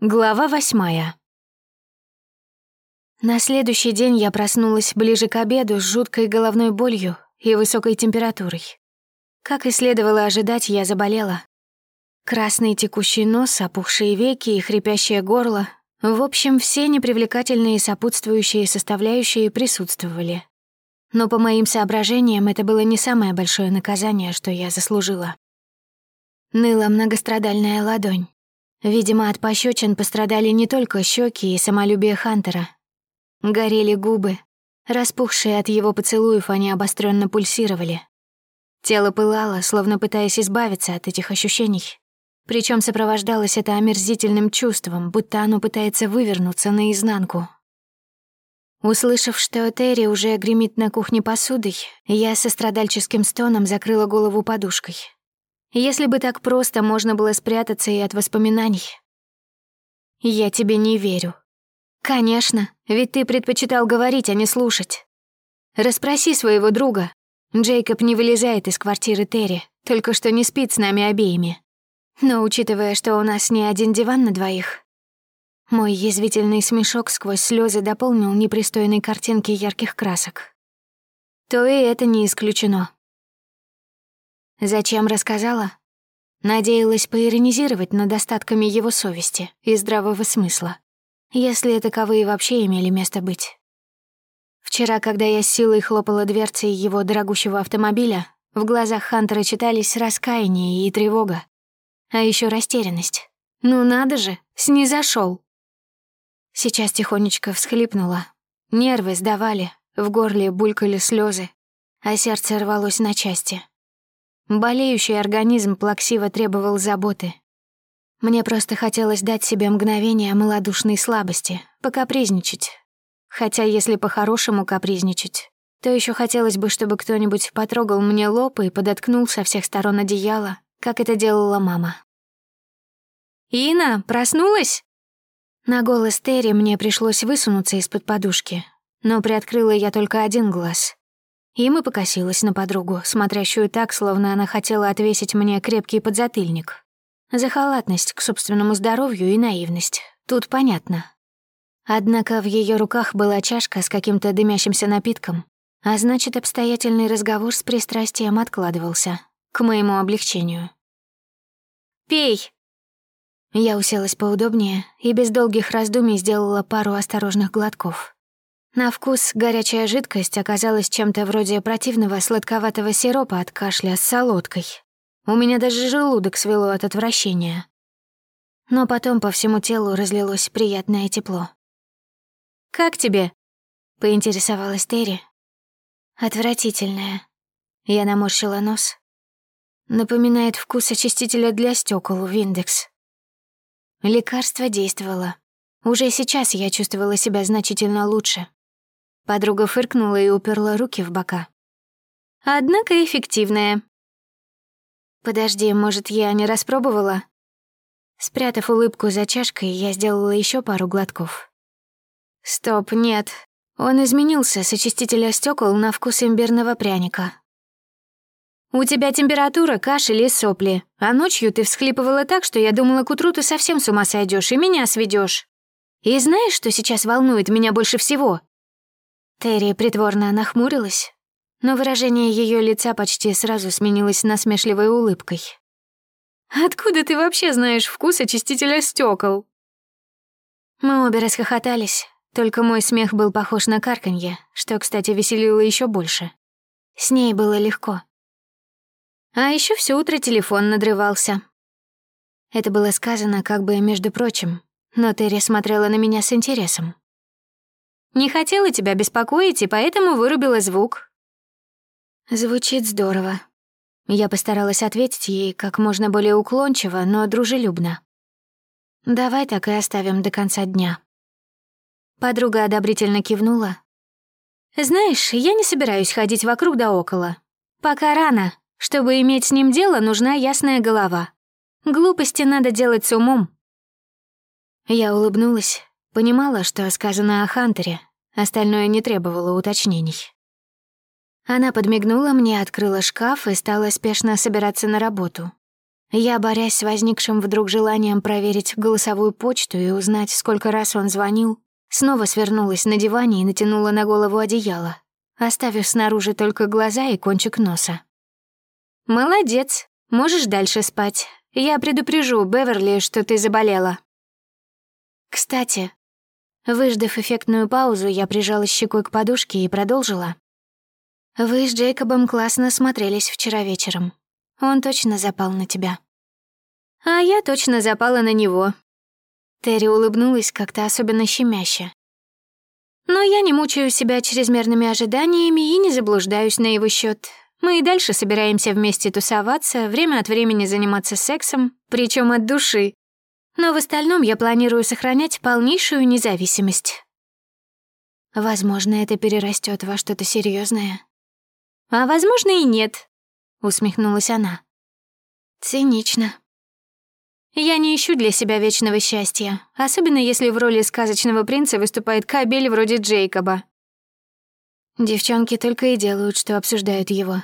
Глава восьмая. На следующий день я проснулась ближе к обеду с жуткой головной болью и высокой температурой. Как и следовало ожидать, я заболела. Красный текущий нос, опухшие веки и хрипящее горло. В общем, все непривлекательные сопутствующие составляющие присутствовали. Но по моим соображениям это было не самое большое наказание, что я заслужила. Ныла многострадальная ладонь. Видимо, от пощечин пострадали не только щеки и самолюбие Хантера. Горели губы. Распухшие от его поцелуев, они обостренно пульсировали. Тело пылало, словно пытаясь избавиться от этих ощущений. Причем сопровождалось это омерзительным чувством, будто оно пытается вывернуться наизнанку. Услышав, что Терри уже гремит на кухне посудой, я со страдальческим стоном закрыла голову подушкой. Если бы так просто можно было спрятаться и от воспоминаний. Я тебе не верю. Конечно, ведь ты предпочитал говорить, а не слушать. Распроси своего друга. Джейкоб не вылезает из квартиры Терри, только что не спит с нами обеими. Но учитывая, что у нас не один диван на двоих, мой язвительный смешок сквозь слезы дополнил непристойной картинки ярких красок. То и это не исключено. Зачем рассказала? Надеялась поиронизировать над остатками его совести и здравого смысла, если таковые вообще имели место быть. Вчера, когда я с силой хлопала дверцей его дорогущего автомобиля, в глазах Хантера читались раскаяние и тревога, а еще растерянность. Ну надо же, снизошел. Сейчас тихонечко всхлипнула. Нервы сдавали, в горле булькали слезы, а сердце рвалось на части. Болеющий организм плаксиво требовал заботы. Мне просто хотелось дать себе мгновение малодушной слабости, покапризничать. Хотя если по-хорошему капризничать, то еще хотелось бы, чтобы кто-нибудь потрогал мне лоб и подоткнул со всех сторон одеяла, как это делала мама. «Ина, проснулась?» На голос Терри мне пришлось высунуться из-под подушки, но приоткрыла я только один глаз. Им и покосилась на подругу, смотрящую так, словно она хотела отвесить мне крепкий подзатыльник. За халатность к собственному здоровью и наивность. Тут понятно. Однако в ее руках была чашка с каким-то дымящимся напитком, а значит, обстоятельный разговор с пристрастием откладывался, к моему облегчению. «Пей!» Я уселась поудобнее и без долгих раздумий сделала пару осторожных глотков. На вкус горячая жидкость оказалась чем-то вроде противного сладковатого сиропа от кашля с солодкой. У меня даже желудок свело от отвращения. Но потом по всему телу разлилось приятное тепло. «Как тебе?» — поинтересовалась Терри. «Отвратительное». Я наморщила нос. Напоминает вкус очистителя для стекол в индекс. Лекарство действовало. Уже сейчас я чувствовала себя значительно лучше. Подруга фыркнула и уперла руки в бока. «Однако эффективная». «Подожди, может, я не распробовала?» Спрятав улыбку за чашкой, я сделала еще пару глотков. «Стоп, нет. Он изменился с очистителя стекол на вкус имбирного пряника». «У тебя температура, кашель и сопли, а ночью ты всхлипывала так, что я думала, к утру ты совсем с ума сойдешь и меня сведешь. И знаешь, что сейчас волнует меня больше всего?» Терри притворно нахмурилась, но выражение ее лица почти сразу сменилось насмешливой улыбкой. «Откуда ты вообще знаешь вкус очистителя стекол? Мы обе расхохотались, только мой смех был похож на карканье, что, кстати, веселило еще больше. С ней было легко. А еще все утро телефон надрывался. Это было сказано как бы между прочим, но Терри смотрела на меня с интересом. Не хотела тебя беспокоить, и поэтому вырубила звук». Звучит здорово. Я постаралась ответить ей как можно более уклончиво, но дружелюбно. «Давай так и оставим до конца дня». Подруга одобрительно кивнула. «Знаешь, я не собираюсь ходить вокруг да около. Пока рано. Чтобы иметь с ним дело, нужна ясная голова. Глупости надо делать с умом». Я улыбнулась, Понимала, что сказано о Хантере, остальное не требовало уточнений. Она подмигнула мне, открыла шкаф и стала спешно собираться на работу. Я, борясь с возникшим вдруг желанием проверить голосовую почту и узнать, сколько раз он звонил, снова свернулась на диване и натянула на голову одеяло, оставив снаружи только глаза и кончик носа. «Молодец, можешь дальше спать. Я предупрежу Беверли, что ты заболела». «Кстати...» Выждав эффектную паузу, я прижала щекой к подушке и продолжила. «Вы с Джейкобом классно смотрелись вчера вечером. Он точно запал на тебя. А я точно запала на него. Терри улыбнулась как-то особенно щемяще. Но я не мучаю себя чрезмерными ожиданиями и не заблуждаюсь на его счет. Мы и дальше собираемся вместе тусоваться, время от времени заниматься сексом, причем от души. Но в остальном я планирую сохранять полнейшую независимость. Возможно, это перерастет во что-то серьезное. А возможно и нет, — усмехнулась она. «Цинично. Я не ищу для себя вечного счастья, особенно если в роли сказочного принца выступает кабель вроде Джейкоба. Девчонки только и делают, что обсуждают его.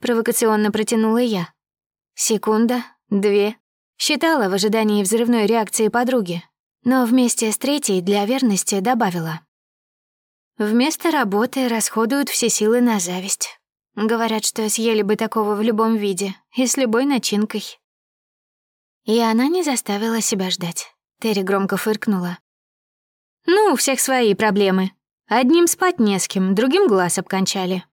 Провокационно протянула я. Секунда, две. Считала в ожидании взрывной реакции подруги, но вместе с третьей для верности добавила. Вместо работы расходуют все силы на зависть. Говорят, что съели бы такого в любом виде и с любой начинкой. И она не заставила себя ждать. Терри громко фыркнула. «Ну, у всех свои проблемы. Одним спать не с кем, другим глаз обкончали.